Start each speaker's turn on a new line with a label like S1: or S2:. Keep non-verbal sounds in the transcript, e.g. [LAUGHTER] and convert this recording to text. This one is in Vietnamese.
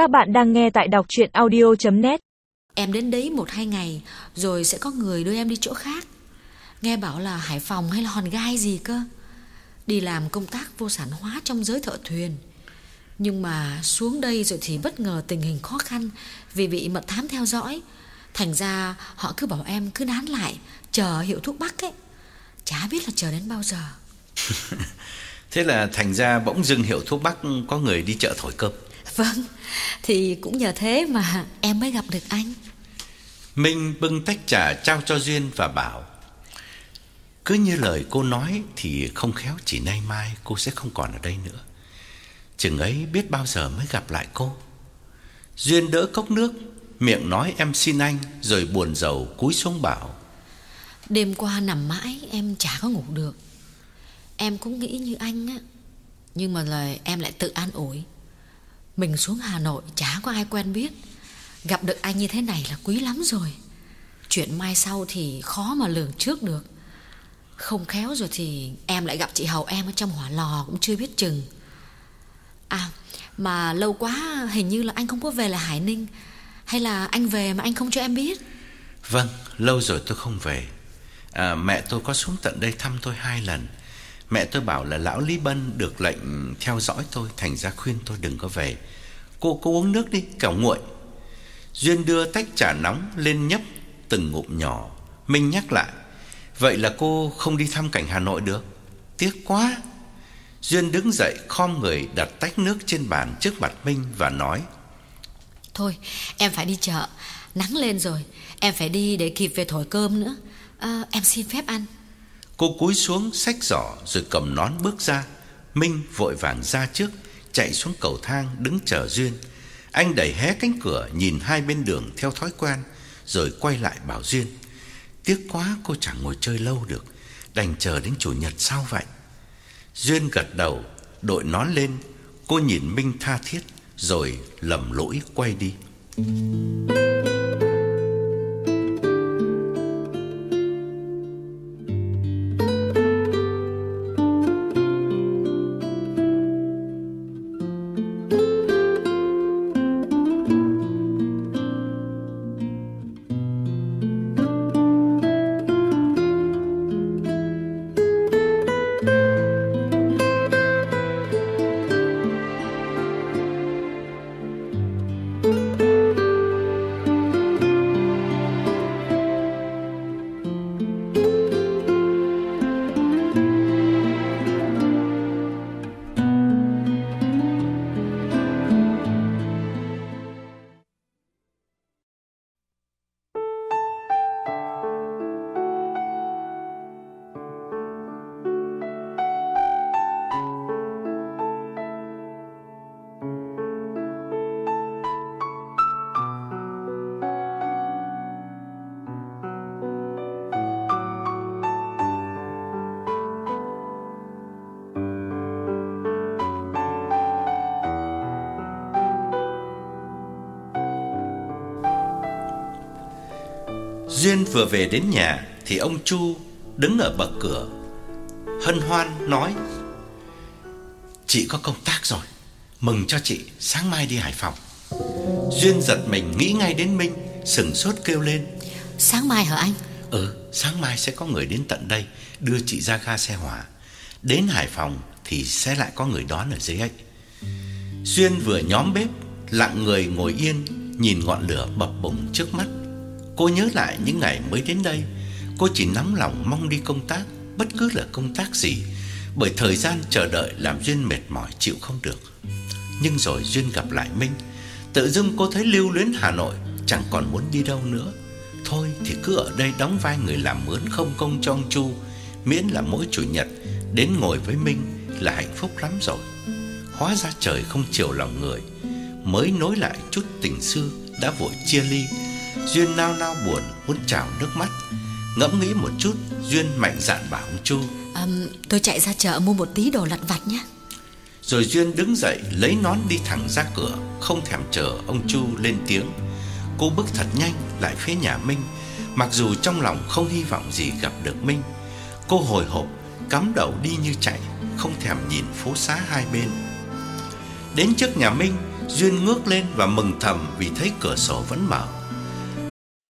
S1: Các bạn đang nghe tại đọc chuyện audio.net
S2: Em đến đấy một hai ngày Rồi sẽ có người đưa em đi chỗ khác. Nghe bảo là Hải Phòng hay là Hòn Gai gì cơ. Đi làm công tác vô sản hóa trong giới thợ thuyền. Nhưng mà xuống đây rồi thì bất ngờ tình hình khó khăn Vì bị mật thám theo dõi. Thành ra họ cứ bảo em cứ nán lại Chờ hiệu thuốc bắc ấy. Chả biết là chờ đến bao giờ [LAUGHS]
S3: Thế là thành ra bỗng dưng hiệu thuốc bắc có người đi chợ thổi cơm.
S2: Vâng Thì cũng nhờ thế mà em mới gặp được anh.
S3: Minh bưng tách trà trao cho Duyên và bảo Cứ như lời cô nói thì không khéo chỉ nay mai cô sẽ không còn ở đây nữa. Chừng ấy biết bao giờ mới gặp lại cô. Duyên đỡ cốc nước Miệng nói em xin anh Rồi buồn rầu cúi xuống bảo
S2: Đêm qua nằm mãi em chả có ngủ được Em cũng nghĩ như anh á. Nhưng mà lời em lại tự an ủi. Mình xuống Hà Nội chả có ai quen biết. Gặp được anh như thế này là quý lắm rồi. Chuyện mai sau thì khó mà lường trước được. Không khéo rồi thì em lại gặp chị Hầu em ở trong hỏa lò cũng chưa biết chừng. À mà lâu quá hình như là anh không có về là Hải Ninh. Hay là anh về mà anh không cho em biết?
S3: Vâng, lâu rồi tôi không về. À, Mẹ tôi có xuống tận đây thăm tôi hai lần. Mẹ tôi bảo là lão Lý Bân được lệnh theo dõi tôi Thành ra khuyên tôi đừng có về. Cô cô uống nước đi, kẻo nguội. Duyên đưa tách trà nóng lên nhấp từng ngụm nhỏ. Minh nhắc lại Vậy là cô không đi thăm cảnh Hà Nội được? Tiếc quá. Duyên đứng dậy khom người đặt tách nước trên bàn trước mặt Minh và nói
S2: Thôi em phải đi chợ. Nắng lên rồi Em phải đi để kịp về thổi cơm nữa. À, Em xin phép ăn.
S3: Cô cúi xuống xách giỏ rồi cầm nón bước ra. Minh vội vàng ra trước, Chạy xuống cầu thang đứng chờ Duyên. Anh đẩy hé cánh cửa Nhìn hai bên đường theo thói quen, Rồi quay lại bảo Duyên, Tiếc quá, cô chẳng ngồi chơi lâu được, Đành chờ đến chủ nhật sau vậy? Duyên gật đầu, Đội nón lên. Cô nhìn Minh tha thiết, Rồi lầm lỗi quay đi. Duyên vừa về đến nhà Thì ông Chu đứng ở bậc cửa. Hân hoan nói Chị có công tác rồi Mừng cho chị sáng mai đi Hải Phòng. Duyên giật mình nghĩ ngay đến Minh Sừng sốt kêu lên
S2: Sáng mai hả anh?
S3: Ừ sáng mai sẽ có người đến tận đây Đưa chị ra ga xe hỏa. Đến Hải Phòng thì sẽ lại có người đón ở dưới ấy. Duyên vừa nhóm bếp Lặng người ngồi yên Nhìn ngọn lửa bập bùng trước mắt Cô nhớ lại những ngày mới đến đây. Cô chỉ nóng lòng mong đi công tác, Bất cứ là công tác gì, Bởi thời gian chờ đợi làm Duyên mệt mỏi chịu không được. Nhưng rồi Duyên gặp lại Minh. Tự dưng cô thấy lưu luyến Hà Nội Chẳng còn muốn đi đâu nữa. Thôi thì cứ ở đây đóng vai người làm mướn không công trong Chu, Miễn là mỗi chủ nhật Đến ngồi với Minh là hạnh phúc lắm rồi. Hóa ra trời không chiều lòng người, Mới nối lại chút tình xưa Đã vội chia ly. Duyên nao nao buồn muốn trào nước mắt. Ngẫm nghĩ một chút Duyên mạnh dạn bảo ông Chu.
S2: À, Tôi chạy ra chợ mua một tí đồ lặt vặt nhé.
S3: Rồi Duyên đứng dậy lấy nón đi thẳng ra cửa Không thèm chờ ông Chu lên tiếng. Cô bước thật nhanh lại phía nhà Minh. Mặc dù trong lòng không hy vọng gì gặp được Minh Cô hồi hộp Cắm đầu đi như chạy Không thèm nhìn phố xá hai bên. Đến trước nhà Minh Duyên ngước lên và mừng thầm vì thấy cửa sổ vẫn mở.